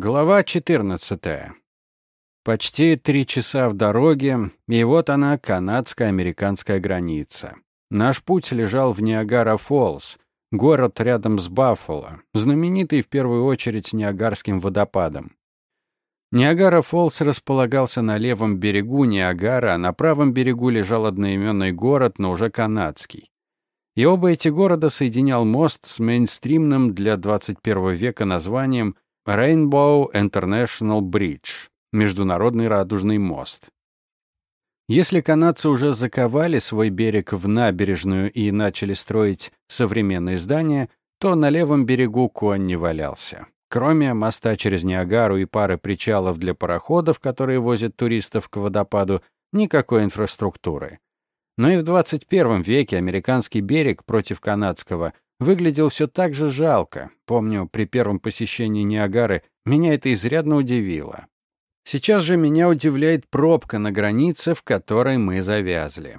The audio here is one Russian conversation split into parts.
Глава 14. Почти три часа в дороге, и вот она, канадско-американская граница. Наш путь лежал в Ниагара-Фоллс, город рядом с Баффало, знаменитый в первую очередь Ниагарским водопадом. Ниагара-Фоллс располагался на левом берегу Ниагара, а на правом берегу лежал одноименный город, но уже канадский. И оба эти города соединял мост с мейнстримным для 21 века названием Rainbow International Bridge — Международный радужный мост. Если канадцы уже заковали свой берег в набережную и начали строить современные здания, то на левом берегу конь не валялся. Кроме моста через Ниагару и пары причалов для пароходов, которые возят туристов к водопаду, никакой инфраструктуры. Но и в 21 веке американский берег против канадского выглядел все так же жалко. Помню, при первом посещении Ниагары меня это изрядно удивило. Сейчас же меня удивляет пробка на границе, в которой мы завязли.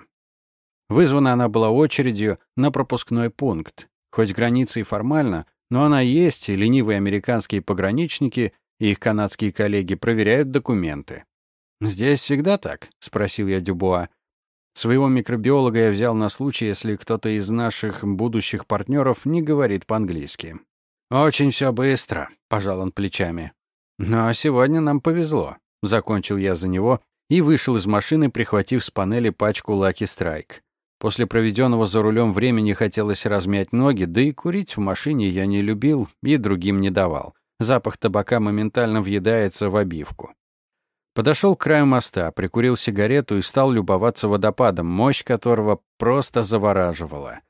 Вызвана она была очередью на пропускной пункт. Хоть граница и формально, но она есть, и ленивые американские пограничники и их канадские коллеги проверяют документы. «Здесь всегда так?» — спросил я Дюбуа. Своего микробиолога я взял на случай, если кто-то из наших будущих партнеров не говорит по-английски. «Очень все быстро», — пожал он плечами. «Но сегодня нам повезло», — закончил я за него и вышел из машины, прихватив с панели пачку Lucky Strike. После проведенного за рулем времени хотелось размять ноги, да и курить в машине я не любил и другим не давал. Запах табака моментально въедается в обивку. Подошел к краю моста, прикурил сигарету и стал любоваться водопадом, мощь которого просто завораживала.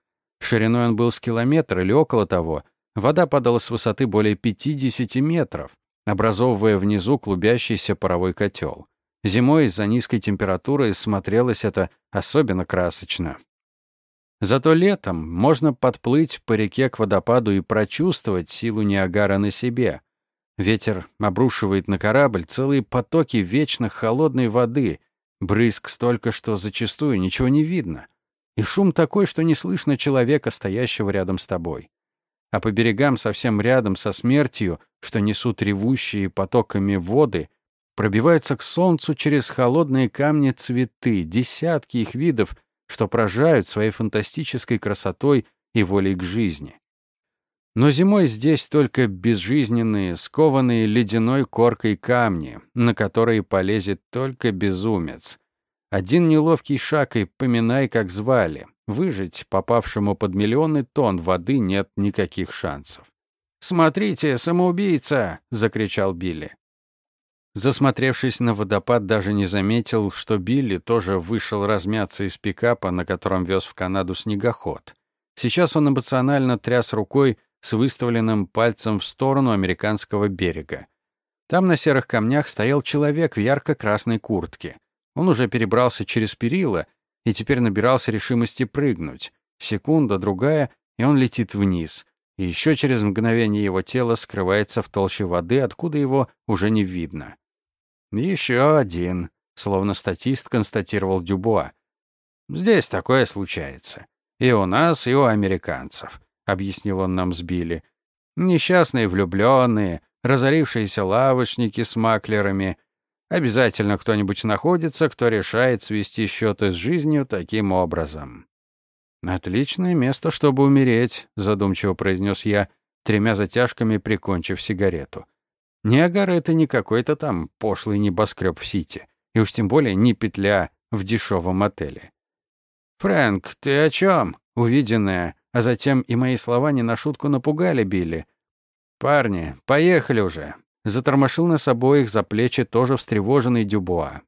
Шириной он был с километра или около того. Вода падала с высоты более 50 метров, образовывая внизу клубящийся паровой котел. Зимой из-за низкой температуры смотрелось это особенно красочно. Зато летом можно подплыть по реке к водопаду и прочувствовать силу Ниагара на себе. Ветер обрушивает на корабль целые потоки вечно холодной воды, брызг столько, что зачастую ничего не видно. И шум такой, что не слышно человека, стоящего рядом с тобой. А по берегам совсем рядом со смертью, что несут ревущие потоками воды, пробиваются к солнцу через холодные камни цветы, десятки их видов, что поражают своей фантастической красотой и волей к жизни. Но зимой здесь только безжизненные, скованные ледяной коркой камни, на которые полезет только безумец. Один неловкий шаг и поминай, как звали. Выжить попавшему под миллионы тонн воды нет никаких шансов. «Смотрите, самоубийца!» — закричал Билли. Засмотревшись на водопад, даже не заметил, что Билли тоже вышел размяться из пикапа, на котором вез в Канаду снегоход. Сейчас он эмоционально тряс рукой, с выставленным пальцем в сторону американского берега. Там на серых камнях стоял человек в ярко-красной куртке. Он уже перебрался через перила и теперь набирался решимости прыгнуть. Секунда, другая, и он летит вниз. И еще через мгновение его тело скрывается в толще воды, откуда его уже не видно. «Еще один», — словно статист констатировал Дюбуа. «Здесь такое случается. И у нас, и у американцев объяснил он нам с Билли. Несчастные влюбленные, разорившиеся лавочники с маклерами. Обязательно кто-нибудь находится, кто решает свести счеты с жизнью таким образом. «Отличное место, чтобы умереть», — задумчиво произнес я, тремя затяжками прикончив сигарету. Ниагара — это не какой-то там пошлый небоскреб в Сити, и уж тем более не петля в дешевом отеле. «Фрэнк, ты о чем? Увиденное а затем и мои слова не на шутку напугали Билли. «Парни, поехали уже!» Затормошил нас обоих за плечи тоже встревоженный Дюбуа.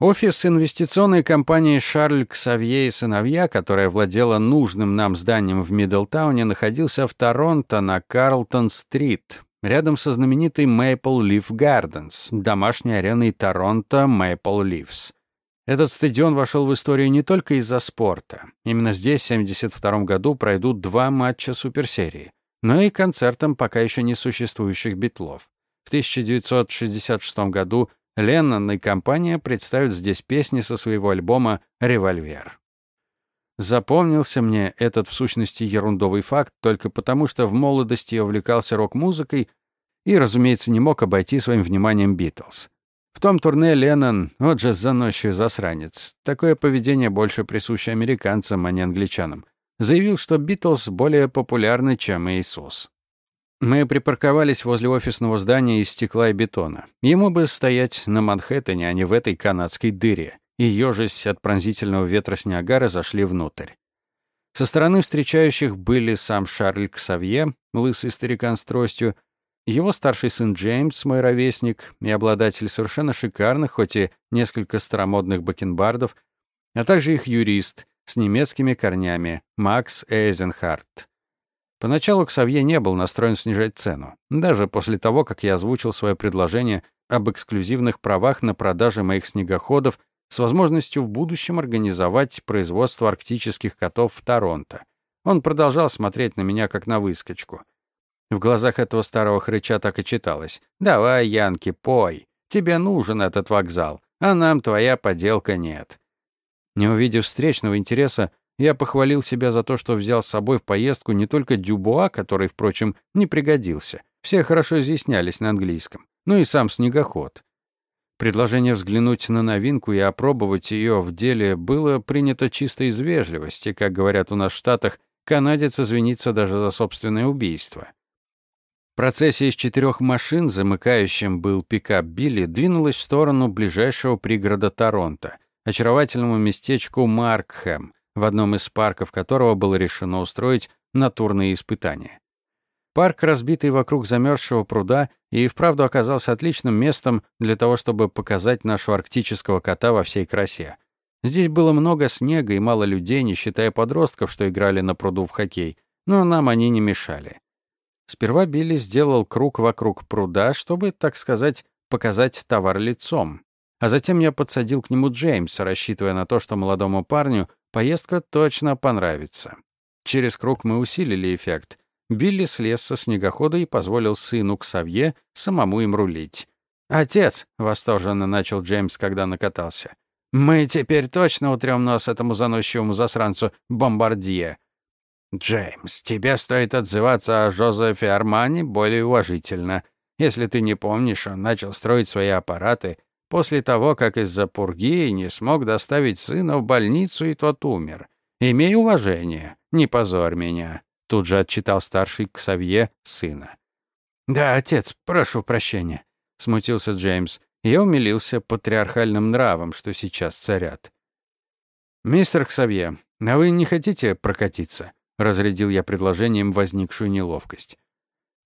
Офис инвестиционной компании «Шарль Ксавье и сыновья», которая владела нужным нам зданием в Миддлтауне, находился в Торонто на Карлтон-стрит, рядом со знаменитой Maple Leaf Gardens, домашней ареной Торонто Maple Leafs. Этот стадион вошел в историю не только из-за спорта. Именно здесь в 1972 году пройдут два матча суперсерии, но и концертом пока еще не существующих битлов. В 1966 году Леннон и компания представят здесь песни со своего альбома «Револьвер». Запомнился мне этот, в сущности, ерундовый факт только потому, что в молодости я увлекался рок-музыкой и, разумеется, не мог обойти своим вниманием Битлз. В том турне Леннон, вот же заносчивый засранец, такое поведение больше присуще американцам, а не англичанам, заявил, что Битлз более популярны, чем Иисус. Мы припарковались возле офисного здания из стекла и бетона. Ему бы стоять на Манхэттене, а не в этой канадской дыре. И, ёжись от пронзительного ветра Ниагары, зашли внутрь. Со стороны встречающих были сам Шарль Ксавье, лысый старикан с тростью, его старший сын Джеймс, мой ровесник и обладатель совершенно шикарных, хоть и несколько старомодных бакенбардов, а также их юрист с немецкими корнями Макс Эйзенхарт. Поначалу Ксавье не был настроен снижать цену, даже после того, как я озвучил свое предложение об эксклюзивных правах на продажу моих снегоходов с возможностью в будущем организовать производство арктических котов в Торонто. Он продолжал смотреть на меня как на выскочку — в глазах этого старого хрыча так и читалось. «Давай, Янки, пой. Тебе нужен этот вокзал, а нам твоя поделка нет». Не увидев встречного интереса, я похвалил себя за то, что взял с собой в поездку не только Дюбуа, который, впрочем, не пригодился. Все хорошо изъяснялись на английском. Ну и сам снегоход. Предложение взглянуть на новинку и опробовать ее в деле было принято чисто из вежливости. Как говорят у нас в Штатах, канадец извинится даже за собственное убийство. Процессия из четырех машин, замыкающим был пикап Билли, двинулась в сторону ближайшего пригорода Торонто, очаровательному местечку Маркхэм, в одном из парков которого было решено устроить натурные испытания. Парк, разбитый вокруг замерзшего пруда, и вправду оказался отличным местом для того, чтобы показать нашего арктического кота во всей красе. Здесь было много снега и мало людей, не считая подростков, что играли на пруду в хоккей, но нам они не мешали. Сперва Билли сделал круг вокруг пруда, чтобы, так сказать, показать товар лицом. А затем я подсадил к нему Джеймса, рассчитывая на то, что молодому парню поездка точно понравится. Через круг мы усилили эффект. Билли слез со снегохода и позволил сыну Ксавье самому им рулить. «Отец!» — восторженно начал Джеймс, когда накатался. «Мы теперь точно утрем нос этому заносчивому засранцу Бомбардье. «Джеймс, тебе стоит отзываться о Жозефе Армани более уважительно. Если ты не помнишь, он начал строить свои аппараты после того, как из-за пурги не смог доставить сына в больницу, и тот умер. Имей уважение, не позорь меня», — тут же отчитал старший Ксавье сына. «Да, отец, прошу прощения», — смутился Джеймс. Я умилился патриархальным нравом, что сейчас царят. «Мистер Ксавье, а вы не хотите прокатиться?» Разрядил я предложением возникшую неловкость.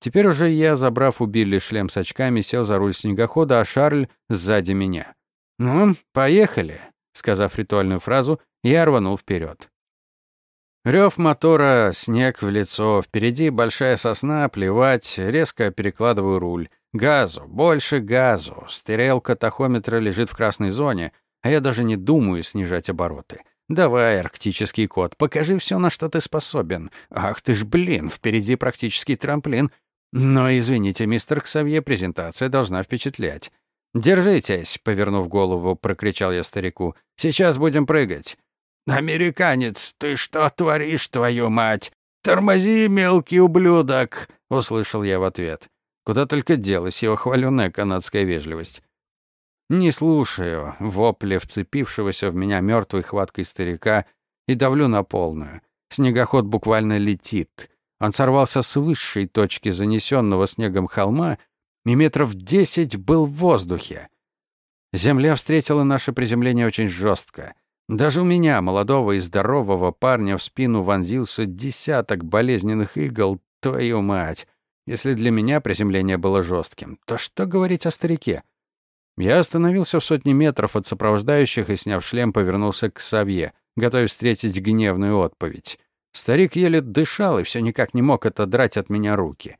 Теперь уже я, забрав у Билли шлем с очками, сел за руль снегохода, а Шарль сзади меня. «Ну, поехали», — сказав ритуальную фразу, я рванул вперед. Рев мотора, снег в лицо, впереди большая сосна, плевать, резко перекладываю руль. Газу, больше газу. Стрелка тахометра лежит в красной зоне, а я даже не думаю снижать обороты. «Давай, арктический кот, покажи все, на что ты способен. Ах ты ж, блин, впереди практически трамплин. Но, извините, мистер Ксавье, презентация должна впечатлять». «Держитесь», — повернув голову, прокричал я старику. «Сейчас будем прыгать». «Американец, ты что творишь, твою мать? Тормози, мелкий ублюдок!» — услышал я в ответ. Куда только делась его хваленная канадская вежливость. Не слушаю вопли вцепившегося в меня мертвой хваткой старика и давлю на полную. Снегоход буквально летит. Он сорвался с высшей точки занесенного снегом холма и метров десять был в воздухе. Земля встретила наше приземление очень жестко. Даже у меня, молодого и здорового парня, в спину вонзился десяток болезненных игл, твою мать. Если для меня приземление было жестким, то что говорить о старике? Я остановился в сотне метров от сопровождающих и, сняв шлем, повернулся к Савье, готовясь встретить гневную отповедь. Старик еле дышал и все никак не мог отодрать от меня руки.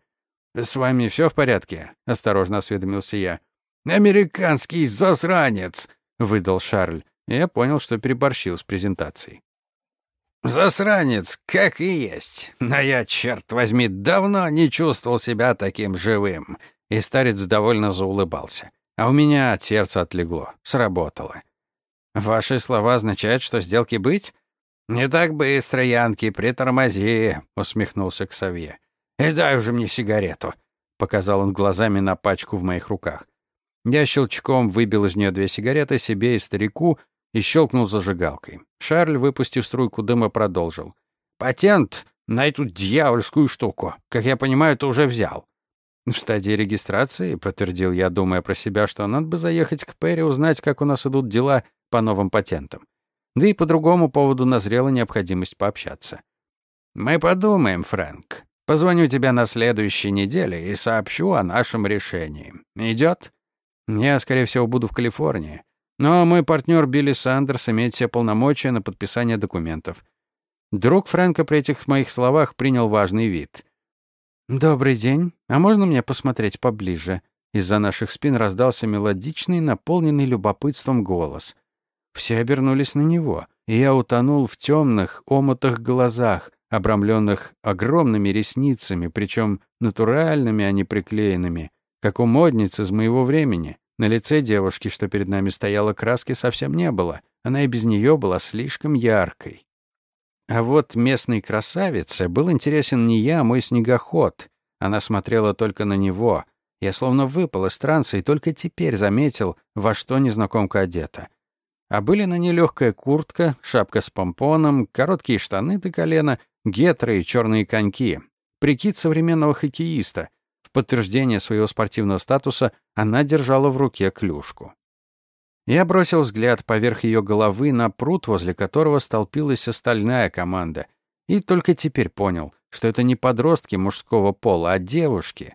«С вами все в порядке?» — осторожно осведомился я. «Американский засранец!» — выдал Шарль. я понял, что переборщил с презентацией. «Засранец, как и есть. Но я, черт возьми, давно не чувствовал себя таким живым». И старец довольно заулыбался. А у меня от сердца отлегло. Сработало. Ваши слова означают, что сделки быть? Не так быстро, Янки, притормози, усмехнулся Ксавье. И дай уже мне сигарету. показал он глазами на пачку в моих руках. Я щелчком выбил из нее две сигареты себе и старику и щелкнул зажигалкой. Шарль, выпустив струйку дыма, продолжил. «Патент на эту дьявольскую штуку. Как я понимаю, ты уже взял». «В стадии регистрации», — подтвердил я, думая про себя, что надо бы заехать к Перри, узнать, как у нас идут дела по новым патентам. Да и по другому поводу назрела необходимость пообщаться. «Мы подумаем, Фрэнк. Позвоню тебе на следующей неделе и сообщу о нашем решении. Идет? Я, скорее всего, буду в Калифорнии. Но мой партнер Билли Сандерс имеет все полномочия на подписание документов. Друг Фрэнка при этих моих словах принял важный вид. «Добрый день. А можно мне посмотреть поближе?» Из-за наших спин раздался мелодичный, наполненный любопытством голос. Все обернулись на него, и я утонул в темных, омутах глазах, обрамленных огромными ресницами, причем натуральными, а не приклеенными, как у модниц из моего времени. На лице девушки, что перед нами стояла, краски совсем не было. Она и без нее была слишком яркой. А вот местной красавице был интересен не я, а мой снегоход. Она смотрела только на него. Я словно выпал из транса и только теперь заметил, во что незнакомка одета. А были на ней легкая куртка, шапка с помпоном, короткие штаны до колена, гетры и черные коньки. Прикид современного хоккеиста. В подтверждение своего спортивного статуса она держала в руке клюшку. Я бросил взгляд поверх ее головы на пруд, возле которого столпилась остальная команда, и только теперь понял, что это не подростки мужского пола, а девушки.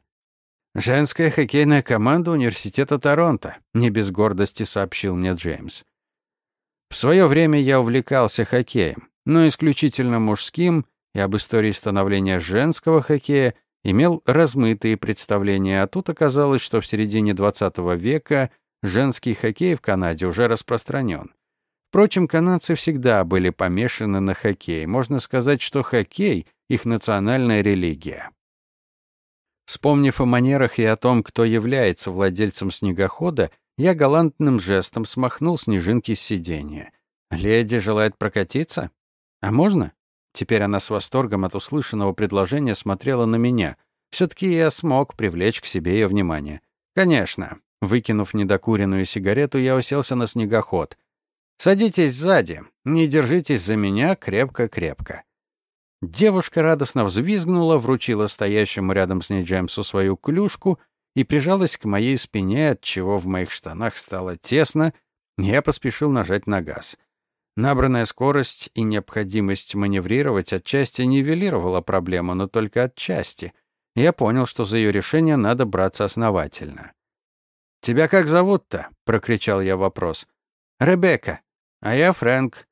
«Женская хоккейная команда Университета Торонто», — не без гордости сообщил мне Джеймс. В свое время я увлекался хоккеем, но исключительно мужским, и об истории становления женского хоккея имел размытые представления, а тут оказалось, что в середине XX века женский хоккей в Канаде уже распространен. Впрочем, канадцы всегда были помешаны на хоккее. Можно сказать, что хоккей — их национальная религия. Вспомнив о манерах и о том, кто является владельцем снегохода, я галантным жестом смахнул снежинки с сиденья. «Леди желает прокатиться? А можно?» Теперь она с восторгом от услышанного предложения смотрела на меня. все таки я смог привлечь к себе ее внимание. «Конечно». Выкинув недокуренную сигарету, я уселся на снегоход. «Садитесь сзади. Не держитесь за меня крепко-крепко». Девушка радостно взвизгнула, вручила стоящему рядом с ней Джеймсу свою клюшку и прижалась к моей спине, от чего в моих штанах стало тесно, я поспешил нажать на газ. Набранная скорость и необходимость маневрировать отчасти нивелировала проблему, но только отчасти. Я понял, что за ее решение надо браться основательно. «Тебя как зовут-то?» — прокричал я вопрос. «Ребекка. А я Фрэнк».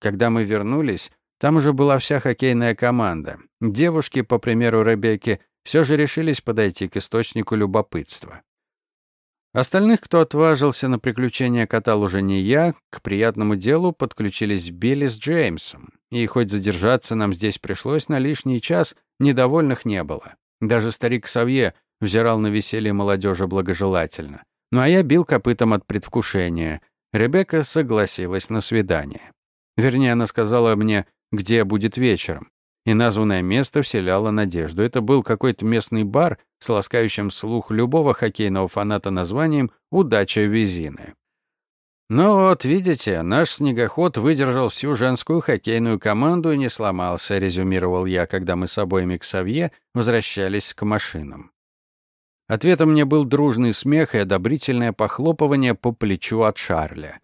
Когда мы вернулись, там уже была вся хоккейная команда. Девушки, по примеру Ребекки, все же решились подойти к источнику любопытства. Остальных, кто отважился на приключения, катал уже не я, к приятному делу подключились Билли с Джеймсом. И хоть задержаться нам здесь пришлось на лишний час, недовольных не было. Даже старик Савье взирал на веселье молодежи благожелательно. Ну а я бил копытом от предвкушения. Ребекка согласилась на свидание. Вернее, она сказала мне, где будет вечером и названное место вселяло надежду. Это был какой-то местный бар с ласкающим слух любого хоккейного фаната названием «Удача Визины». «Ну вот, видите, наш снегоход выдержал всю женскую хоккейную команду и не сломался», резюмировал я, когда мы с обоими к Савье возвращались к машинам. Ответом мне был дружный смех и одобрительное похлопывание по плечу от Шарля.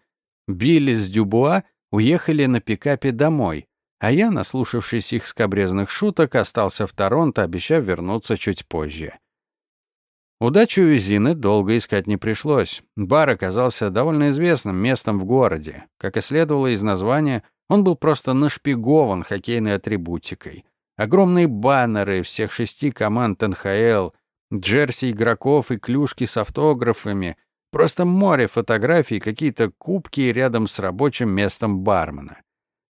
Билли с Дюбуа уехали на пикапе домой, а я, наслушавшись их скобрезных шуток, остался в Торонто, обещав вернуться чуть позже. Удачу Визины долго искать не пришлось. Бар оказался довольно известным местом в городе. Как и следовало из названия, он был просто нашпигован хоккейной атрибутикой. Огромные баннеры всех шести команд НХЛ, джерси игроков и клюшки с автографами, просто море фотографий, какие-то кубки рядом с рабочим местом бармена.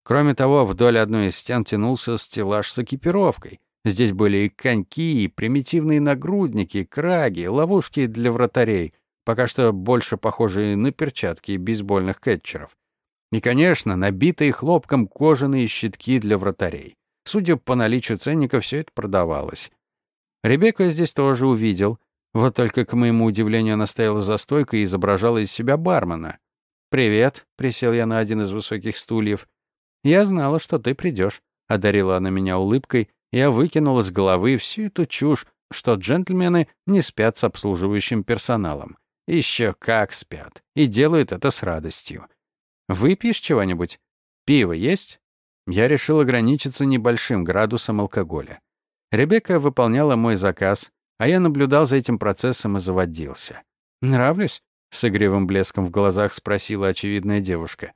Кроме того, вдоль одной из стен тянулся стеллаж с экипировкой. Здесь были и коньки, и примитивные нагрудники, краги, ловушки для вратарей, пока что больше похожие на перчатки бейсбольных кетчеров. И, конечно, набитые хлопком кожаные щитки для вратарей. Судя по наличию ценника, все это продавалось. Ребекку я здесь тоже увидел. Вот только, к моему удивлению, она стояла за стойкой и изображала из себя бармена. «Привет», — присел я на один из высоких стульев. «Я знала, что ты придешь», — одарила она меня улыбкой. Я выкинула с головы всю эту чушь, что джентльмены не спят с обслуживающим персоналом. Еще как спят. И делают это с радостью. «Выпьешь чего-нибудь? Пиво есть?» Я решил ограничиться небольшим градусом алкоголя. Ребекка выполняла мой заказ, а я наблюдал за этим процессом и заводился. «Нравлюсь?» — с игривым блеском в глазах спросила очевидная девушка.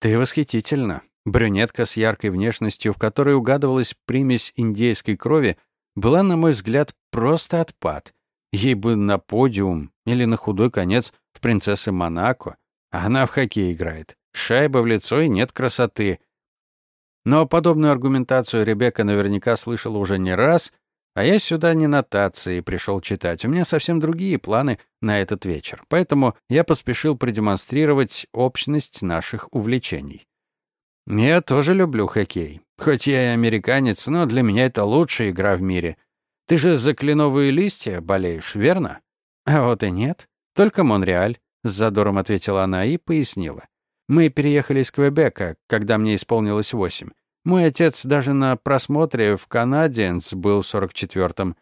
«Ты восхитительна». Брюнетка с яркой внешностью, в которой угадывалась примесь индейской крови, была, на мой взгляд, просто отпад. Ей бы на подиум или на худой конец в принцессы Монако. Она в хоккей играет. Шайба в лицо и нет красоты. Но подобную аргументацию Ребекка наверняка слышала уже не раз, а я сюда не нотации пришел читать. У меня совсем другие планы на этот вечер. Поэтому я поспешил продемонстрировать общность наших увлечений. Я тоже люблю хоккей. Хоть я и американец, но для меня это лучшая игра в мире. Ты же за кленовые листья болеешь, верно? А вот и нет. Только Монреаль, с задором ответила она и пояснила. Мы переехали из Квебека, когда мне исполнилось восемь. Мой отец даже на просмотре в Канадиенс был в 44-м.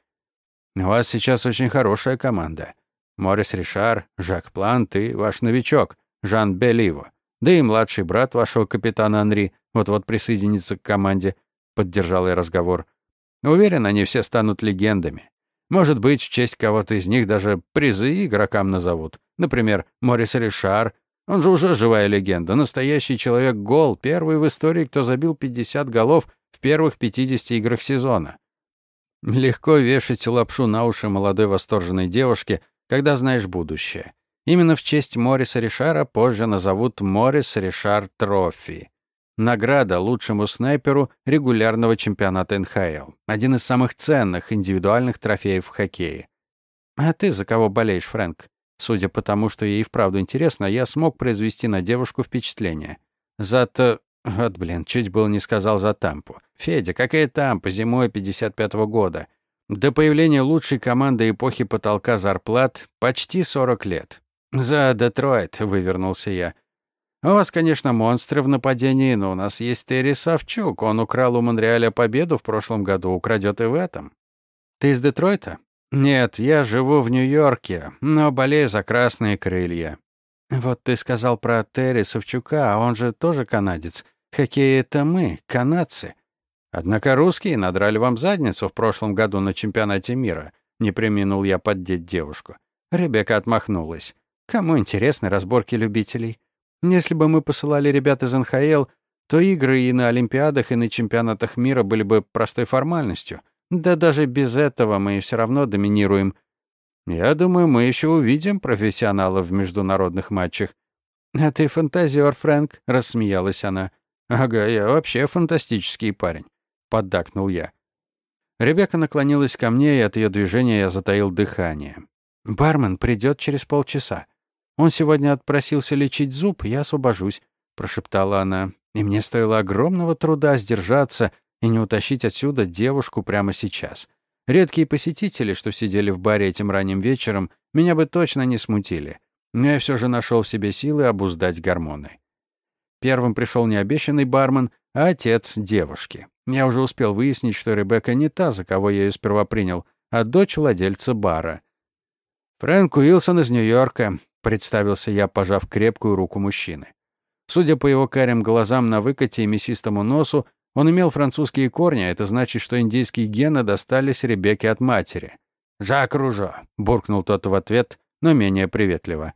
У вас сейчас очень хорошая команда. Морис Ришар, Жак Плант и ваш новичок, Жан Беливо. Да и младший брат вашего капитана Анри вот-вот присоединится к команде. Поддержал я разговор. Уверен, они все станут легендами. Может быть, в честь кого-то из них даже призы игрокам назовут. Например, Морис Ришар он же уже живая легенда, настоящий человек-гол, первый в истории, кто забил 50 голов в первых 50 играх сезона. Легко вешать лапшу на уши молодой восторженной девушке, когда знаешь будущее. Именно в честь Мориса Ришара позже назовут Морис Ришар Трофи. Награда лучшему снайперу регулярного чемпионата НХЛ. Один из самых ценных индивидуальных трофеев в хоккее. А ты за кого болеешь, Фрэнк? Судя по тому, что ей вправду интересно, я смог произвести на девушку впечатление. Зато... Вот, блин, чуть было не сказал за Тампу. Федя, какая Тампа зимой 55-го года? До появления лучшей команды эпохи потолка зарплат почти 40 лет. «За Детройт», — вывернулся я. «У вас, конечно, монстры в нападении, но у нас есть Терри Савчук. Он украл у Монреаля победу в прошлом году, украдет и в этом». «Ты из Детройта?» «Нет, я живу в Нью-Йорке, но болею за красные крылья». «Вот ты сказал про Терри Савчука, а он же тоже канадец. Хоккей — это мы, канадцы. Однако русские надрали вам задницу в прошлом году на чемпионате мира», — не преминул я поддеть девушку. Ребекка отмахнулась. «Кому интересны разборки любителей? Если бы мы посылали ребят из НХЛ, то игры и на Олимпиадах, и на чемпионатах мира были бы простой формальностью. Да даже без этого мы все равно доминируем. Я думаю, мы еще увидим профессионалов в международных матчах. А ты фантазер, Фрэнк, рассмеялась она. Ага, я вообще фантастический парень, поддакнул я. Ребекка наклонилась ко мне, и от ее движения я затаил дыхание. Бармен придет через полчаса. Он сегодня отпросился лечить зуб, я освобожусь, прошептала она. И мне стоило огромного труда сдержаться и не утащить отсюда девушку прямо сейчас. Редкие посетители, что сидели в баре этим ранним вечером, меня бы точно не смутили. Но я все же нашел в себе силы обуздать гормоны. Первым пришел не обещанный бармен, а отец девушки. Я уже успел выяснить, что Ребекка не та, за кого я ее сперва принял, а дочь владельца бара. «Фрэнк Уилсон из Нью-Йорка», — представился я, пожав крепкую руку мужчины. Судя по его карим глазам на выкате и мясистому носу, он имел французские корни, а это значит, что индейские гены достались Ребекке от матери. «Жак Ружо», — буркнул тот в ответ, но менее приветливо.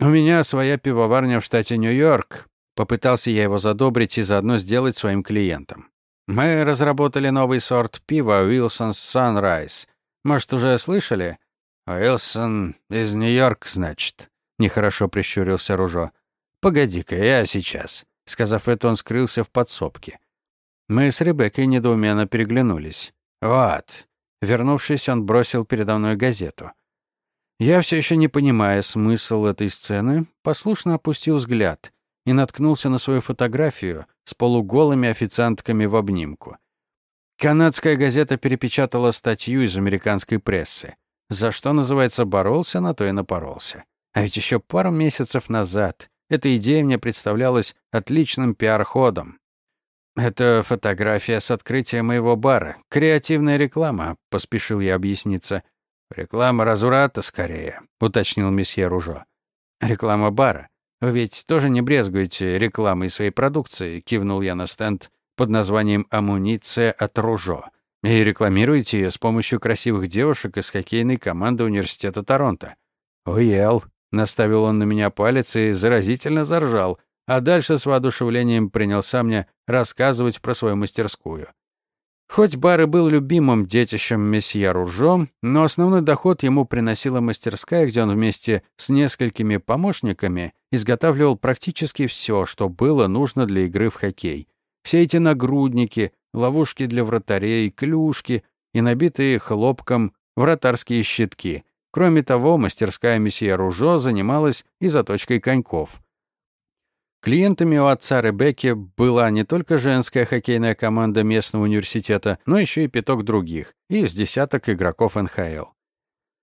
«У меня своя пивоварня в штате Нью-Йорк», — попытался я его задобрить и заодно сделать своим клиентом. «Мы разработали новый сорт пива Wilson's Sunrise. Может, уже слышали?» «Уилсон из Нью-Йорк, значит», — нехорошо прищурился Ружо. «Погоди-ка, я сейчас». Сказав это, он скрылся в подсобке. Мы с Ребеккой недоуменно переглянулись. «Вот». Вернувшись, он бросил передо мной газету. Я, все еще не понимая смысл этой сцены, послушно опустил взгляд и наткнулся на свою фотографию с полуголыми официантками в обнимку. Канадская газета перепечатала статью из американской прессы. За что, называется, боролся, на то и напоролся. А ведь еще пару месяцев назад эта идея мне представлялась отличным пиар-ходом. «Это фотография с открытия моего бара. Креативная реклама», — поспешил я объясниться. «Реклама разврата, скорее», — уточнил месье Ружо. «Реклама бара. Вы ведь тоже не брезгуете рекламой своей продукции», — кивнул я на стенд под названием «Амуниция от Ружо». И рекламируете ее с помощью красивых девушек из хоккейной команды Университета Торонто. «Уел», — наставил он на меня палец и заразительно заржал, а дальше с воодушевлением принялся мне рассказывать про свою мастерскую. Хоть бар и был любимым детищем месье Ружо, но основной доход ему приносила мастерская, где он вместе с несколькими помощниками изготавливал практически все, что было нужно для игры в хоккей. Все эти нагрудники, ловушки для вратарей, клюшки и набитые хлопком вратарские щитки. Кроме того, мастерская месье Ружо занималась и заточкой коньков. Клиентами у отца Ребекки была не только женская хоккейная команда местного университета, но еще и пяток других, и из десяток игроков НХЛ.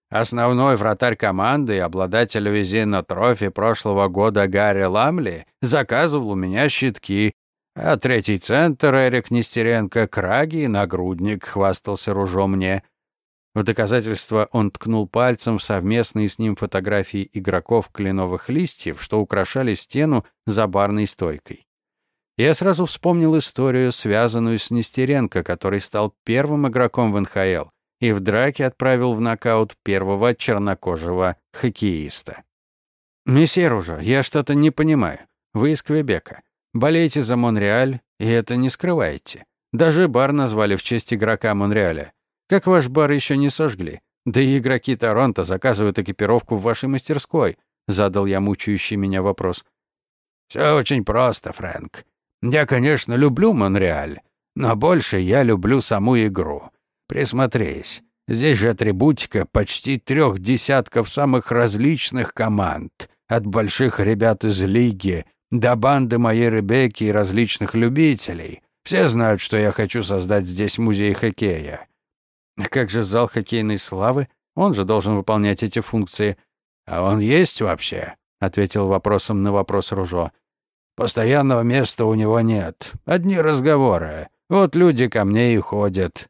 Основной вратарь команды и обладатель визина трофи прошлого года Гарри Ламли заказывал у меня щитки, а третий центр Эрик Нестеренко краги и нагрудник хвастался ружом мне. В доказательство он ткнул пальцем в совместные с ним фотографии игроков кленовых листьев, что украшали стену за барной стойкой. Я сразу вспомнил историю, связанную с Нестеренко, который стал первым игроком в НХЛ и в драке отправил в нокаут первого чернокожего хоккеиста. «Месье Ружо, я что-то не понимаю. Вы из Квебека. Болеете за Монреаль, и это не скрываете. Даже бар назвали в честь игрока Монреаля. Как ваш бар еще не сожгли? Да и игроки Торонто заказывают экипировку в вашей мастерской. Задал я мучающий меня вопрос. Все очень просто, Фрэнк. Я, конечно, люблю Монреаль, но больше я люблю саму игру. Присмотрись. Здесь же атрибутика почти трех десятков самых различных команд, от больших ребят из лиги до банды моей Ребекки и различных любителей. Все знают, что я хочу создать здесь музей хоккея. Как же зал хоккейной славы? Он же должен выполнять эти функции. А он есть вообще? Ответил вопросом на вопрос Ружо. Постоянного места у него нет. Одни разговоры. Вот люди ко мне и ходят.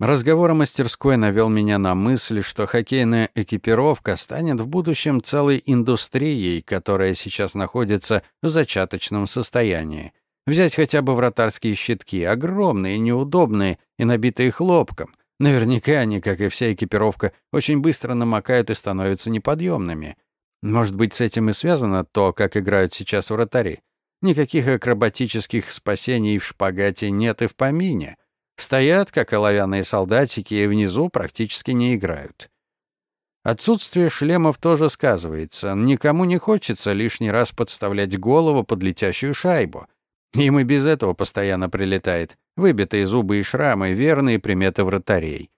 Разговор о мастерской навел меня на мысль, что хоккейная экипировка станет в будущем целой индустрией, которая сейчас находится в зачаточном состоянии. Взять хотя бы вратарские щитки, огромные, неудобные и набитые хлопком. Наверняка они, как и вся экипировка, очень быстро намокают и становятся неподъемными. Может быть, с этим и связано то, как играют сейчас вратари. Никаких акробатических спасений в шпагате нет и в помине — Стоят, как оловянные солдатики, и внизу практически не играют. Отсутствие шлемов тоже сказывается. Никому не хочется лишний раз подставлять голову под летящую шайбу. Им и без этого постоянно прилетает. Выбитые зубы и шрамы — верные приметы вратарей.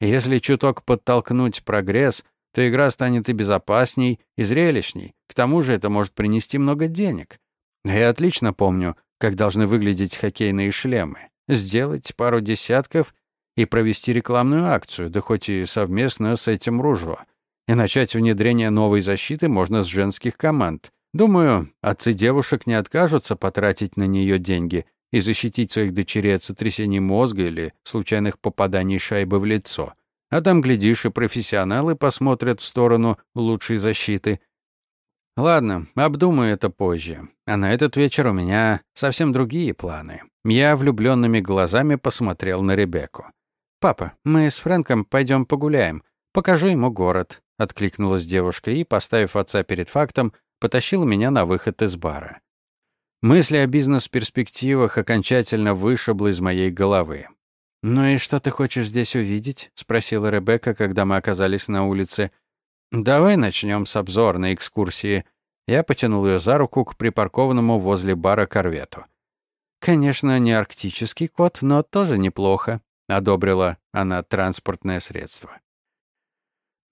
Если чуток подтолкнуть прогресс, то игра станет и безопасней, и зрелищней. К тому же это может принести много денег. Я отлично помню, как должны выглядеть хоккейные шлемы сделать пару десятков и провести рекламную акцию, да хоть и совместно с этим Ружо. И начать внедрение новой защиты можно с женских команд. Думаю, отцы девушек не откажутся потратить на нее деньги и защитить своих дочерей от сотрясений мозга или случайных попаданий шайбы в лицо. А там, глядишь, и профессионалы посмотрят в сторону лучшей защиты — Ладно, обдумаю это позже. А на этот вечер у меня совсем другие планы. Я влюбленными глазами посмотрел на Ребекку. «Папа, мы с Фрэнком пойдем погуляем. Покажу ему город», — откликнулась девушка и, поставив отца перед фактом, потащила меня на выход из бара. Мысли о бизнес-перспективах окончательно вышибло из моей головы. «Ну и что ты хочешь здесь увидеть?» — спросила Ребекка, когда мы оказались на улице. «Давай начнем с обзорной экскурсии». Я потянул ее за руку к припаркованному возле бара корвету. «Конечно, не арктический кот, но тоже неплохо», — одобрила она транспортное средство.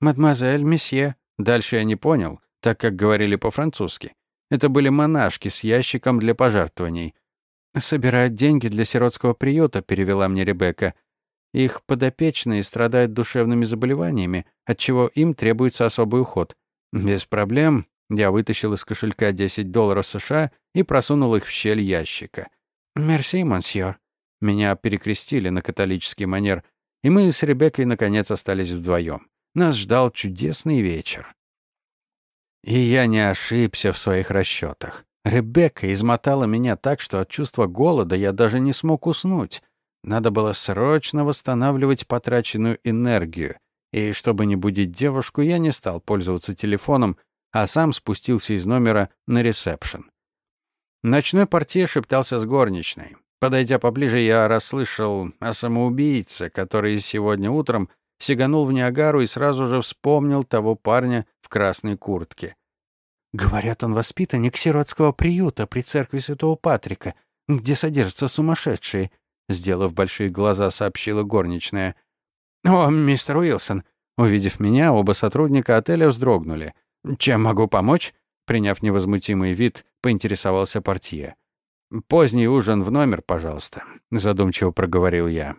«Мадемуазель, месье», дальше я не понял, так как говорили по-французски. Это были монашки с ящиком для пожертвований. «Собирают деньги для сиротского приюта», — перевела мне Ребекка. «Их подопечные страдают душевными заболеваниями, отчего им требуется особый уход. Без проблем я вытащил из кошелька 10 долларов США и просунул их в щель ящика. «Мерси, монсьор». Меня перекрестили на католический манер, и мы с Ребеккой наконец остались вдвоем. Нас ждал чудесный вечер. И я не ошибся в своих расчетах. Ребекка измотала меня так, что от чувства голода я даже не смог уснуть. Надо было срочно восстанавливать потраченную энергию. И чтобы не будить девушку, я не стал пользоваться телефоном, а сам спустился из номера на ресепшн. Ночной портье шептался с горничной. Подойдя поближе, я расслышал о самоубийце, который сегодня утром сиганул в Ниагару и сразу же вспомнил того парня в красной куртке. Говорят, он воспитанник сиротского приюта при церкви Святого Патрика, где содержатся сумасшедшие, сделав большие глаза, сообщила горничная. О, мистер Уилсон, увидев меня, оба сотрудника отеля вздрогнули. Чем могу помочь? Приняв невозмутимый вид, поинтересовался портье. «Поздний ужин в номер, пожалуйста», — задумчиво проговорил я.